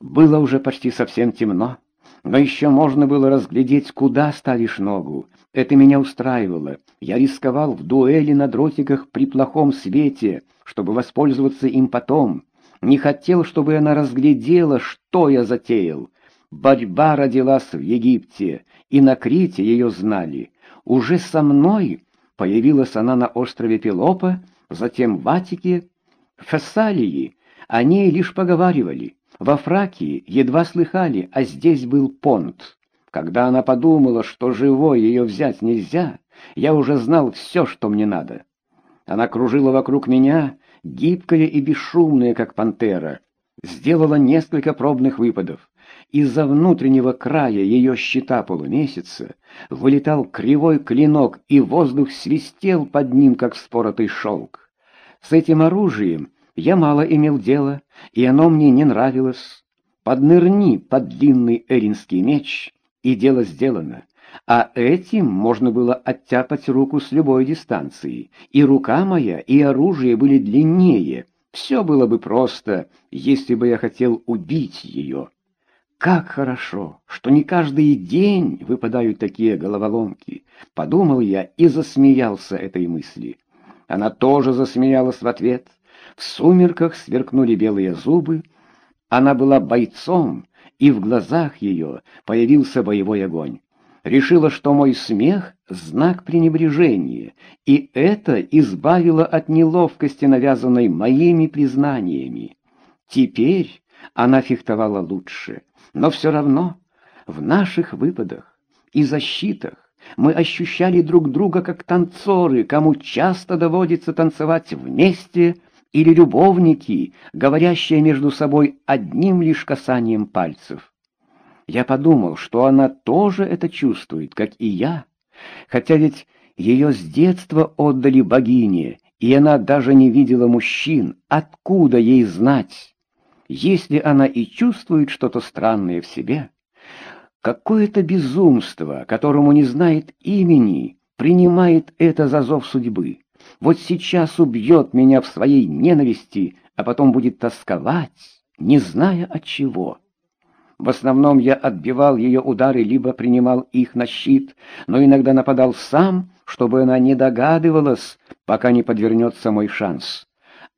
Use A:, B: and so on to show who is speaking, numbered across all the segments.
A: Было уже почти совсем темно, но еще можно было разглядеть, куда ставишь ногу. Это меня устраивало. Я рисковал в дуэли на дротиках при плохом свете, чтобы воспользоваться им потом. Не хотел, чтобы она разглядела, что я затеял. Борьба родилась в Египте, и на Крите ее знали. Уже со мной появилась она на острове Пелопа, затем в Атике, в Фессалии. О ней лишь поговаривали. Во Фракии едва слыхали, а здесь был понт. Когда она подумала, что живой ее взять нельзя, я уже знал все, что мне надо. Она кружила вокруг меня, гибкая и бесшумная, как пантера, сделала несколько пробных выпадов. Из-за внутреннего края ее щита полумесяца вылетал кривой клинок, и воздух свистел под ним, как споротый шелк. С этим оружием я мало имел дела, и оно мне не нравилось. Поднырни под длинный эринский меч, и дело сделано. А этим можно было оттяпать руку с любой дистанции. И рука моя, и оружие были длиннее. Все было бы просто, если бы я хотел убить ее. Как хорошо, что не каждый день выпадают такие головоломки, подумал я и засмеялся этой мысли. Она тоже засмеялась в ответ. В сумерках сверкнули белые зубы. Она была бойцом, и в глазах ее появился боевой огонь. Решила, что мой смех — знак пренебрежения, и это избавило от неловкости, навязанной моими признаниями. Теперь она фехтовала лучше, но все равно в наших выпадах и защитах мы ощущали друг друга как танцоры, кому часто доводится танцевать вместе — или любовники, говорящие между собой одним лишь касанием пальцев. Я подумал, что она тоже это чувствует, как и я, хотя ведь ее с детства отдали богине, и она даже не видела мужчин, откуда ей знать? Если она и чувствует что-то странное в себе, какое-то безумство, которому не знает имени, принимает это за зов судьбы. Вот сейчас убьет меня в своей ненависти, а потом будет тосковать, не зная от чего. В основном я отбивал ее удары, либо принимал их на щит, но иногда нападал сам, чтобы она не догадывалась, пока не подвернется мой шанс.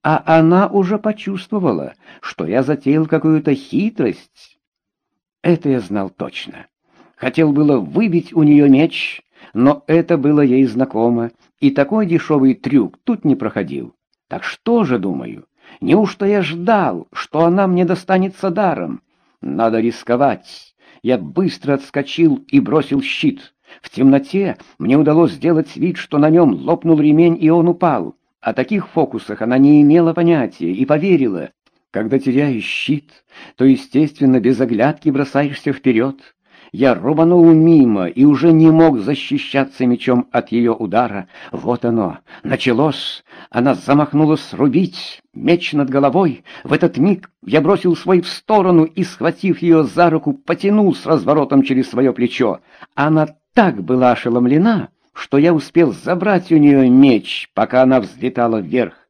A: А она уже почувствовала, что я затеял какую-то хитрость. Это я знал точно. Хотел было выбить у нее меч, но это было ей знакомо, и такой дешевый трюк тут не проходил. Так что же, думаю, неужто я ждал, что она мне достанется даром? Надо рисковать. Я быстро отскочил и бросил щит. В темноте мне удалось сделать вид, что на нем лопнул ремень, и он упал. О таких фокусах она не имела понятия и поверила. Когда теряешь щит, то, естественно, без оглядки бросаешься вперед. Я рубанул мимо и уже не мог защищаться мечом от ее удара. Вот оно, началось. Она замахнулась рубить. Меч над головой. В этот миг я бросил свой в сторону и, схватив ее за руку, потянул с разворотом через свое плечо. Она так была ошеломлена, что я успел забрать у нее меч, пока она взлетала вверх.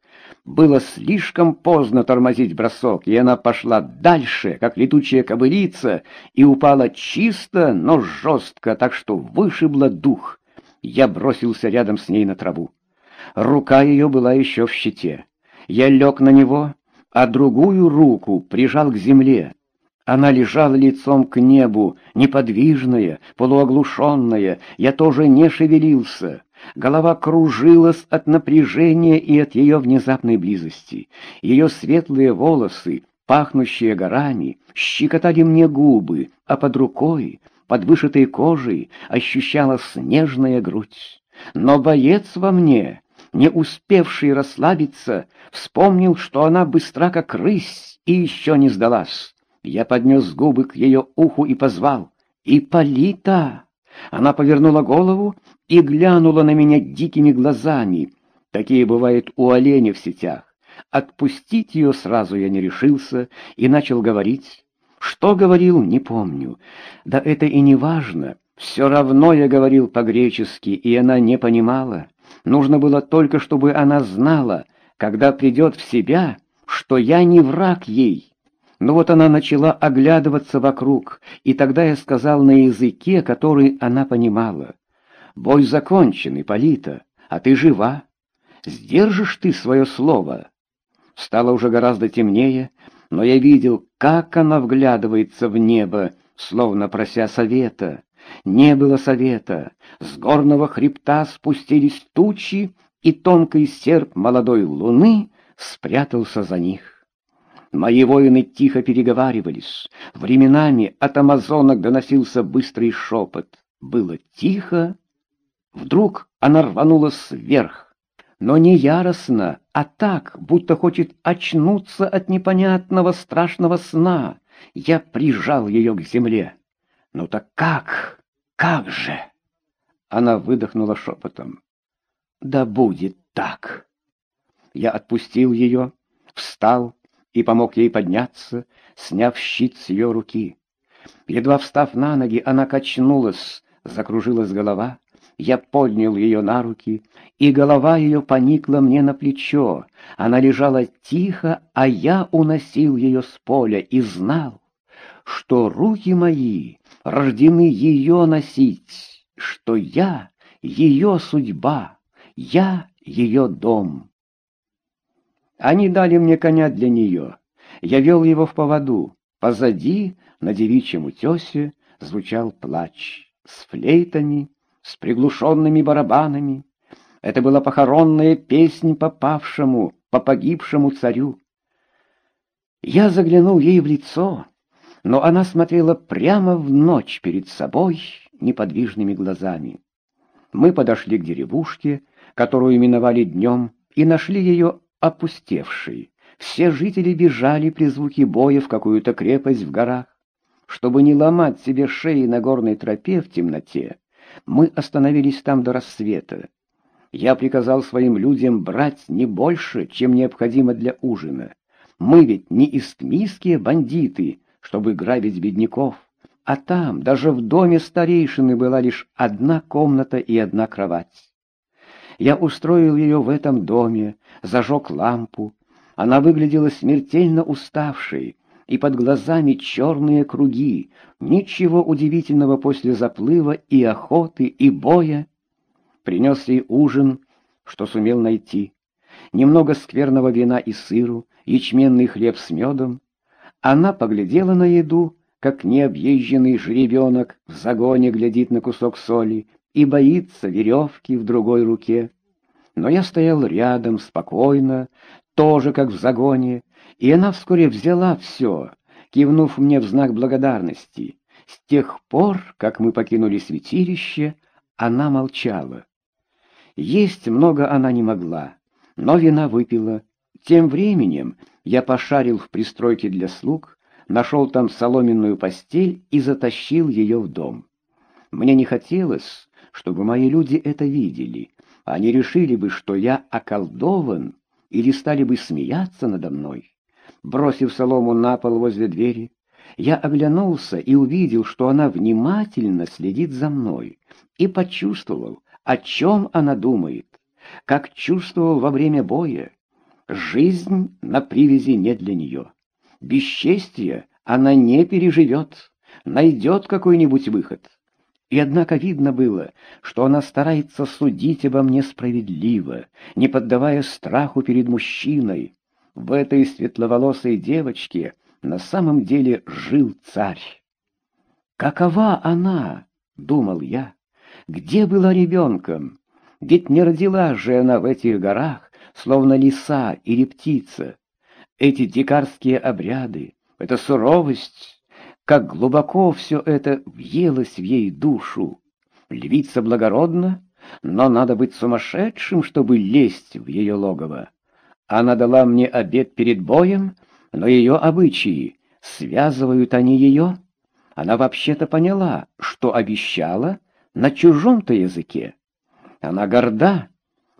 A: Было слишком поздно тормозить бросок, и она пошла дальше, как летучая кобылица, и упала чисто, но жестко, так что вышибла дух. Я бросился рядом с ней на траву. Рука ее была еще в щите. Я лег на него, а другую руку прижал к земле. Она лежала лицом к небу, неподвижная, полуоглушенная. Я тоже не шевелился. Голова кружилась от напряжения и от ее внезапной близости. Ее светлые волосы, пахнущие горами, щекотали мне губы, а под рукой, под вышитой кожей, ощущалась снежная грудь. Но боец во мне, не успевший расслабиться, вспомнил, что она быстра, как рысь, и еще не сдалась. Я поднес губы к ее уху и позвал «Ипполита!». Она повернула голову и глянула на меня дикими глазами. Такие бывают у оленя в сетях. Отпустить ее сразу я не решился и начал говорить. Что говорил, не помню. Да это и не важно. Все равно я говорил по-гречески, и она не понимала. Нужно было только, чтобы она знала, когда придет в себя, что я не враг ей. Но вот она начала оглядываться вокруг, и тогда я сказал на языке, который она понимала. «Бой закончен, Ипполита, а ты жива. Сдержишь ты свое слово?» Стало уже гораздо темнее, но я видел, как она вглядывается в небо, словно прося совета. Не было совета. С горного хребта спустились тучи, и тонкий серп молодой луны спрятался за них. Мои воины тихо переговаривались. Временами от амазонок доносился быстрый шепот. Было тихо. Вдруг она рванулась вверх. Но не яростно, а так, будто хочет очнуться от непонятного страшного сна. Я прижал ее к земле. «Ну так как? Как же?» Она выдохнула шепотом. «Да будет так!» Я отпустил ее, встал, и помог ей подняться, сняв щит с ее руки. Едва встав на ноги, она качнулась, закружилась голова. Я поднял ее на руки, и голова ее поникла мне на плечо. Она лежала тихо, а я уносил ее с поля и знал, что руки мои рождены ее носить, что я — ее судьба, я — ее дом. Они дали мне коня для нее. Я вел его в поводу. Позади, на девичьем утесе, звучал плач. С флейтами, с приглушенными барабанами. Это была похоронная песнь попавшему, по погибшему царю. Я заглянул ей в лицо, но она смотрела прямо в ночь перед собой неподвижными глазами. Мы подошли к деревушке, которую именовали днем, и нашли ее опустевший. Все жители бежали при звуке боя в какую-то крепость в горах. Чтобы не ломать себе шеи на горной тропе в темноте, мы остановились там до рассвета. Я приказал своим людям брать не больше, чем необходимо для ужина. Мы ведь не истмийские бандиты, чтобы грабить бедняков. А там, даже в доме старейшины, была лишь одна комната и одна кровать. Я устроил ее в этом доме, зажег лампу. Она выглядела смертельно уставшей, и под глазами черные круги. Ничего удивительного после заплыва и охоты, и боя. Принес ей ужин, что сумел найти. Немного скверного вина и сыру, ячменный хлеб с медом. Она поглядела на еду, как необъезженный жеребенок в загоне глядит на кусок соли, и боится веревки в другой руке. Но я стоял рядом, спокойно, тоже как в загоне, и она вскоре взяла все, кивнув мне в знак благодарности. С тех пор, как мы покинули святилище, она молчала. Есть много она не могла, но вина выпила. Тем временем я пошарил в пристройке для слуг, нашел там соломенную постель и затащил ее в дом. Мне не хотелось, чтобы мои люди это видели. Они решили бы, что я околдован, или стали бы смеяться надо мной. Бросив солому на пол возле двери, я оглянулся и увидел, что она внимательно следит за мной, и почувствовал, о чем она думает, как чувствовал во время боя. Жизнь на привязи не для нее. Бесчестье она не переживет, найдет какой-нибудь выход. И однако видно было, что она старается судить обо мне справедливо, не поддавая страху перед мужчиной. В этой светловолосой девочке на самом деле жил царь. «Какова она?» — думал я. «Где была ребенком? Ведь не родила же она в этих горах, словно лиса или птица. Эти дикарские обряды, эта суровость...» как глубоко все это въелось в ей душу. Львица благородна, но надо быть сумасшедшим, чтобы лезть в ее логово. Она дала мне обед перед боем, но ее обычаи, связывают они ее? Она вообще-то поняла, что обещала на чужом-то языке. Она горда,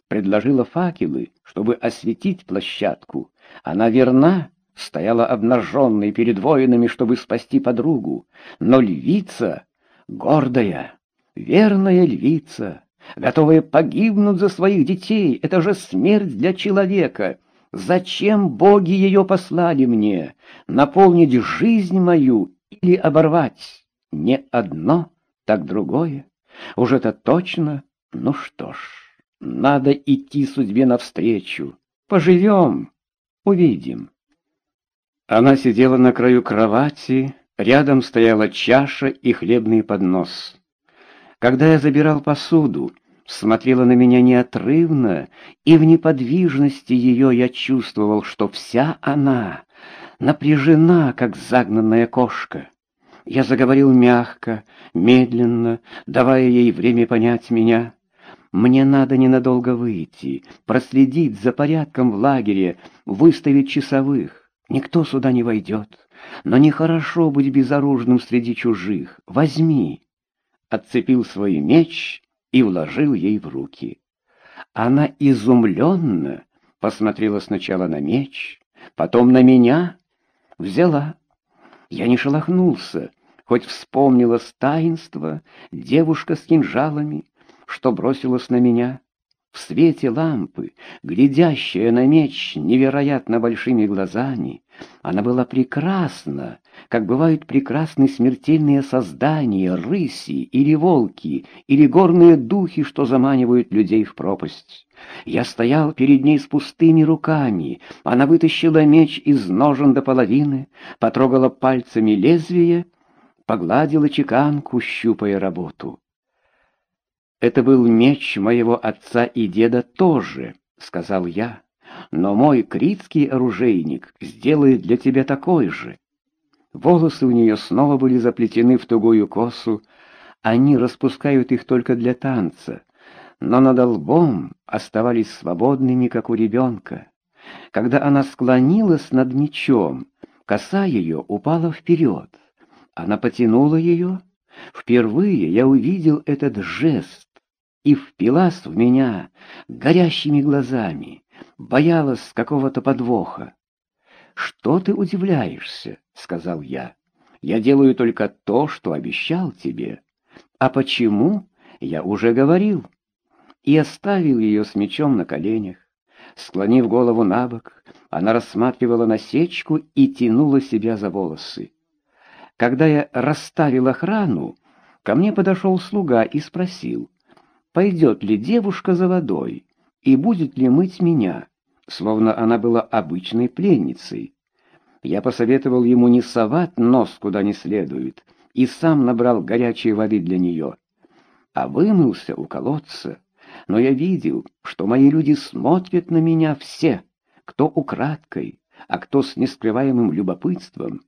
A: предложила факелы, чтобы осветить площадку. Она верна, стояла обнаженной перед воинами, чтобы спасти подругу, но львица, гордая, верная львица, готовая погибнуть за своих детей, это же смерть для человека, Зачем боги ее послали мне? Наполнить жизнь мою или оборвать? Не одно, так другое. Уж это точно. Ну что ж, надо идти судьбе навстречу. Поживем, увидим. Она сидела на краю кровати, рядом стояла чаша и хлебный поднос. Когда я забирал посуду, смотрела на меня неотрывно, и в неподвижности ее я чувствовал, что вся она напряжена, как загнанная кошка. Я заговорил мягко, медленно, давая ей время понять меня. Мне надо ненадолго выйти, проследить за порядком в лагере, выставить часовых. Никто сюда не войдет, но нехорошо быть безоружным среди чужих. Возьми. Отцепил свой меч и вложил ей в руки. Она изумленно посмотрела сначала на меч, потом на меня, взяла. Я не шелохнулся, хоть вспомнила таинство девушка с кинжалами, что бросилась на меня. В свете лампы, глядящая на меч невероятно большими глазами, она была прекрасна, как бывают прекрасны смертельные создания, рыси или волки, или горные духи, что заманивают людей в пропасть. Я стоял перед ней с пустыми руками, она вытащила меч из ножен до половины, потрогала пальцами лезвие, погладила чеканку, щупая работу. «Это был меч моего отца и деда тоже», — сказал я, «но мой критский оружейник сделает для тебя такой же». Волосы у нее снова были заплетены в тугую косу, они распускают их только для танца, но над лбом оставались свободными, как у ребенка. Когда она склонилась над мечом, коса ее упала вперед. Она потянула ее. Впервые я увидел этот жест, и впилась в меня горящими глазами, боялась какого-то подвоха. «Что ты удивляешься?» — сказал я. «Я делаю только то, что обещал тебе. А почему? Я уже говорил». И оставил ее с мечом на коленях. Склонив голову на бок, она рассматривала насечку и тянула себя за волосы. Когда я расставил охрану, ко мне подошел слуга и спросил — пойдет ли девушка за водой и будет ли мыть меня, словно она была обычной пленницей. Я посоветовал ему не совать нос куда не следует и сам набрал горячей воды для нее. А вымылся у колодца, но я видел, что мои люди смотрят на меня все, кто украдкой, а кто с нескрываемым любопытством.